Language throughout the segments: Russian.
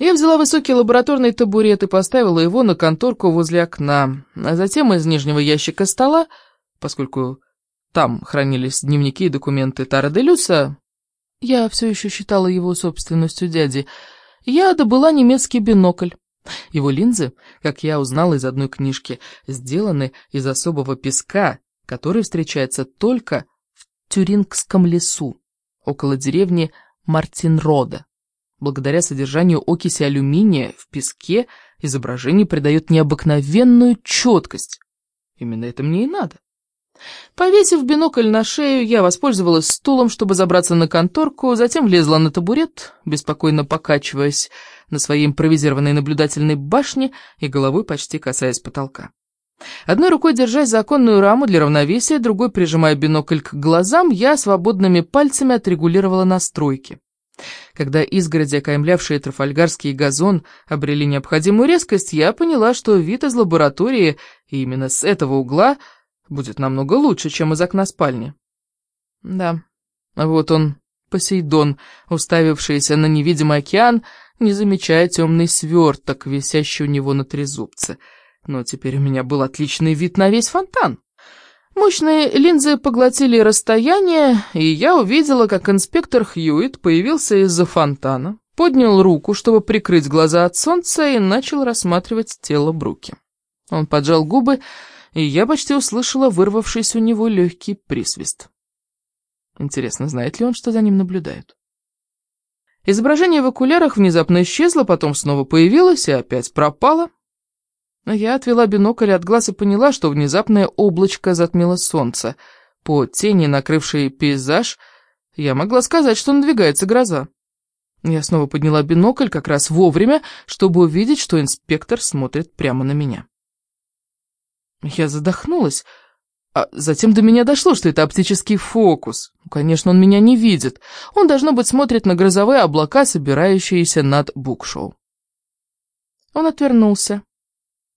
Я взяла высокий лабораторный табурет и поставила его на конторку возле окна, а затем из нижнего ящика стола, поскольку там хранились дневники и документы Тара де Люса, я все еще считала его собственностью дяди, я добыла немецкий бинокль. Его линзы, как я узнала из одной книжки, сделаны из особого песка, который встречается только в Тюрингском лесу, около деревни Мартинрода. Благодаря содержанию окиси алюминия в песке изображение придает необыкновенную четкость. Именно это мне и надо. Повесив бинокль на шею, я воспользовалась стулом, чтобы забраться на конторку, затем влезла на табурет, беспокойно покачиваясь на своей импровизированной наблюдательной башне и головой почти касаясь потолка. Одной рукой держась за оконную раму для равновесия, другой прижимая бинокль к глазам, я свободными пальцами отрегулировала настройки. Когда изгороди, окаймлявшие Трафальгарский газон, обрели необходимую резкость, я поняла, что вид из лаборатории, именно с этого угла, будет намного лучше, чем из окна спальни. Да, вот он, Посейдон, уставившийся на невидимый океан, не замечая темный сверток, висящий у него на трезубце. Но теперь у меня был отличный вид на весь фонтан. Мощные линзы поглотили расстояние, и я увидела, как инспектор Хьюит появился из-за фонтана, поднял руку, чтобы прикрыть глаза от солнца, и начал рассматривать тело Бруки. Он поджал губы, и я почти услышала вырвавшийся у него легкий присвист. Интересно, знает ли он, что за ним наблюдают? Изображение в окулярах внезапно исчезло, потом снова появилось и опять пропало. Я отвела бинокль от глаз и поняла, что внезапное облачко затмило солнце. По тени, накрывшей пейзаж, я могла сказать, что надвигается гроза. Я снова подняла бинокль как раз вовремя, чтобы увидеть, что инспектор смотрит прямо на меня. Я задохнулась, а затем до меня дошло, что это оптический фокус. Конечно, он меня не видит. Он, должно быть, смотрит на грозовые облака, собирающиеся над букшоу. Он отвернулся.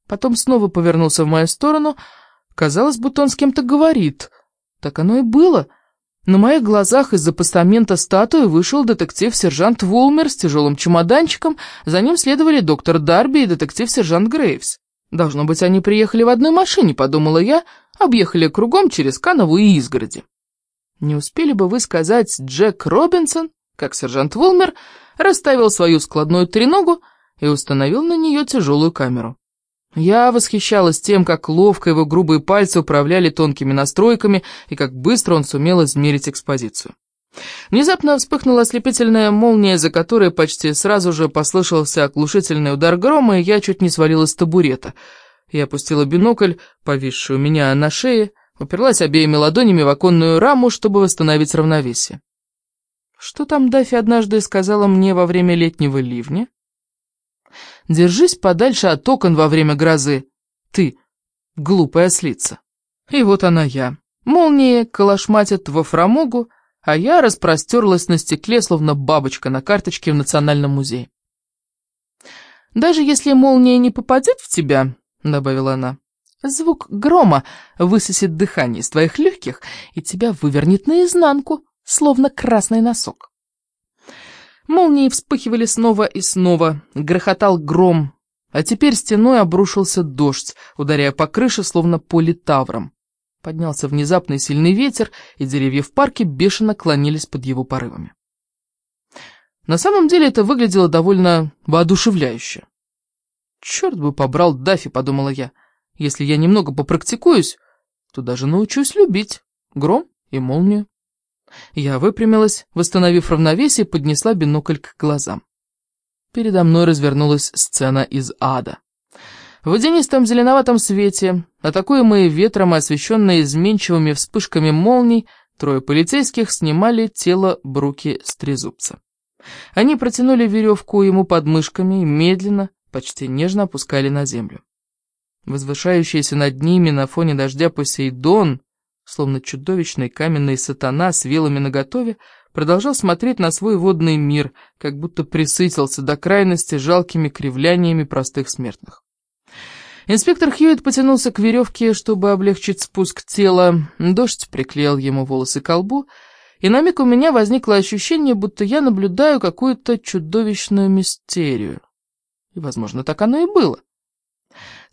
Потом снова повернулся в мою сторону. Казалось, будто он с кем-то говорит. Так оно и было. На моих глазах из-за постамента статуи вышел детектив-сержант Вулмер с тяжелым чемоданчиком, за ним следовали доктор Дарби и детектив-сержант Грейвс. Должно быть, они приехали в одной машине, подумала я, объехали кругом через Канову и изгороди. Не успели бы вы сказать Джек Робинсон, как сержант Вулмер расставил свою складную треногу и установил на нее тяжелую камеру. Я восхищалась тем, как ловко его грубые пальцы управляли тонкими настройками и как быстро он сумел измерить экспозицию. Внезапно вспыхнула ослепительная молния, за которой почти сразу же послышался оглушительный удар грома, и я чуть не свалилась с табурета. Я опустила бинокль, повисший у меня на шее, уперлась обеими ладонями в оконную раму, чтобы восстановить равновесие. Что там Даффи однажды сказала мне во время летнего ливня? Держись подальше от окон во время грозы. Ты, глупая ослица. И вот она я. Молнии калашматят во фрамугу, а я распростерлась на стекле, словно бабочка на карточке в Национальном музее. «Даже если молния не попадет в тебя», — добавила она, — «звук грома высосет дыхание из твоих легких и тебя вывернет наизнанку, словно красный носок». Молнии вспыхивали снова и снова, грохотал гром, а теперь стеной обрушился дождь, ударяя по крыше, словно по литаврам. Поднялся внезапный сильный ветер, и деревья в парке бешено клонились под его порывами. На самом деле это выглядело довольно воодушевляюще. «Черт бы побрал Даффи», — подумала я. «Если я немного попрактикуюсь, то даже научусь любить гром и молнию». Я выпрямилась, восстановив равновесие, поднесла бинокль к глазам. Передо мной развернулась сцена из ада. В водянистом зеленоватом свете, атакуемые ветром и освещенные изменчивыми вспышками молний, трое полицейских снимали тело Бруки с трезубца. Они протянули веревку ему под мышками и медленно, почти нежно опускали на землю. Возвышающийся над ними на фоне дождя Посейдон, словно чудовищный каменный сатана с вилами наготове, продолжал смотреть на свой водный мир, как будто присытился до крайности жалкими кривляниями простых смертных. Инспектор Хьюитт потянулся к веревке, чтобы облегчить спуск тела. Дождь приклеил ему волосы к лбу, и на миг у меня возникло ощущение, будто я наблюдаю какую-то чудовищную мистерию. И, возможно, так оно и было.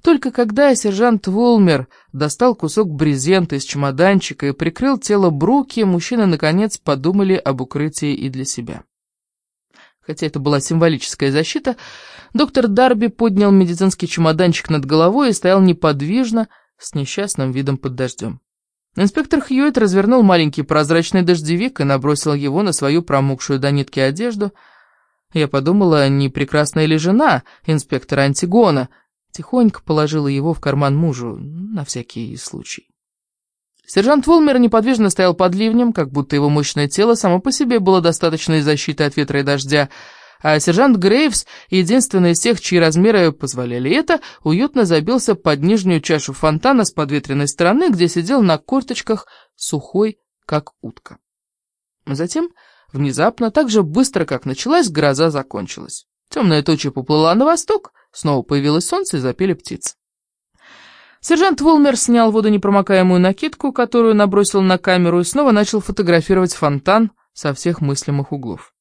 Только когда сержант Волмер достал кусок брезента из чемоданчика и прикрыл тело Бруки, мужчины наконец подумали об укрытии и для себя. Хотя это была символическая защита, доктор Дарби поднял медицинский чемоданчик над головой и стоял неподвижно, с несчастным видом под дождем. Инспектор Хьюитт развернул маленький прозрачный дождевик и набросил его на свою промокшую до нитки одежду. Я подумала, не прекрасная ли жена инспектора Антигона, Тихонько положила его в карман мужу, на всякий случай. Сержант Волмер неподвижно стоял под ливнем, как будто его мощное тело само по себе было достаточной защитой от ветра и дождя, а сержант Грейвс, единственный из тех, чьи размеры позволяли это, уютно забился под нижнюю чашу фонтана с подветренной стороны, где сидел на корточках, сухой, как утка. Затем, внезапно, так же быстро, как началась, гроза закончилась. Темная туча поплыла на восток, Снова появилось солнце и запели птицы. Сержант Волмер снял водонепромокаемую накидку, которую набросил на камеру, и снова начал фотографировать фонтан со всех мыслимых углов.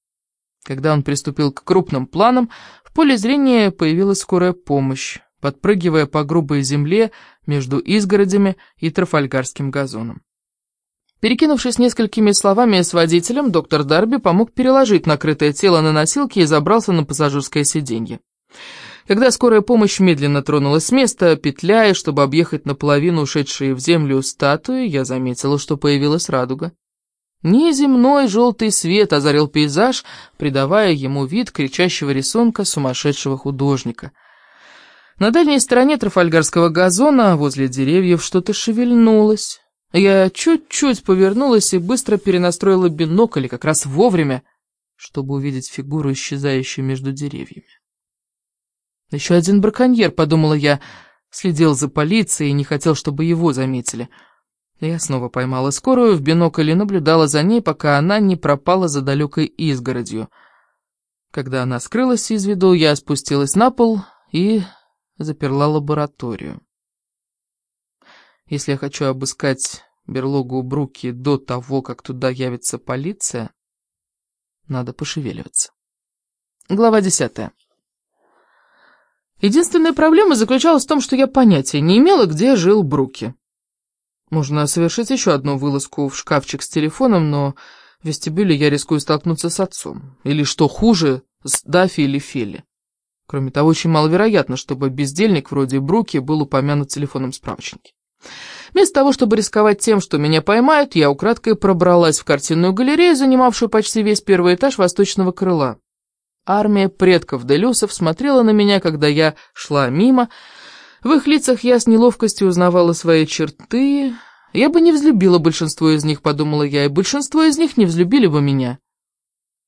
Когда он приступил к крупным планам, в поле зрения появилась скорая помощь, подпрыгивая по грубой земле между изгородями и трафальгарским газоном. Перекинувшись несколькими словами с водителем, доктор Дарби помог переложить накрытое тело на носилки и забрался на пассажирское сиденье. Когда скорая помощь медленно тронулась с места, петляя, чтобы объехать наполовину ушедшие в землю статуи, я заметила, что появилась радуга. Неземной желтый свет озарил пейзаж, придавая ему вид кричащего рисунка сумасшедшего художника. На дальней стороне трафальгарского газона, возле деревьев, что-то шевельнулось. Я чуть-чуть повернулась и быстро перенастроила бинокль, как раз вовремя, чтобы увидеть фигуру, исчезающую между деревьями. Еще один браконьер, подумала я, следил за полицией и не хотел, чтобы его заметили. Я снова поймала скорую в бинокль и наблюдала за ней, пока она не пропала за далекой изгородью. Когда она скрылась из виду, я спустилась на пол и заперла лабораторию. Если я хочу обыскать берлогу Бруки до того, как туда явится полиция, надо пошевеливаться. Глава десятая. Единственная проблема заключалась в том, что я понятия не имела, где жил Бруки. Можно совершить еще одну вылазку в шкафчик с телефоном, но в вестибюле я рискую столкнуться с отцом. Или, что хуже, с Дафи или Фелли. Кроме того, очень маловероятно, чтобы бездельник вроде Бруки был упомянут в телефонном справочнике. Вместо того, чтобы рисковать тем, что меня поймают, я украдкой пробралась в картинную галерею, занимавшую почти весь первый этаж восточного крыла. Армия предков Делюсов смотрела на меня, когда я шла мимо. В их лицах я с неловкостью узнавала свои черты. Я бы не взлюбила большинство из них, подумала я, и большинство из них не взлюбили бы меня.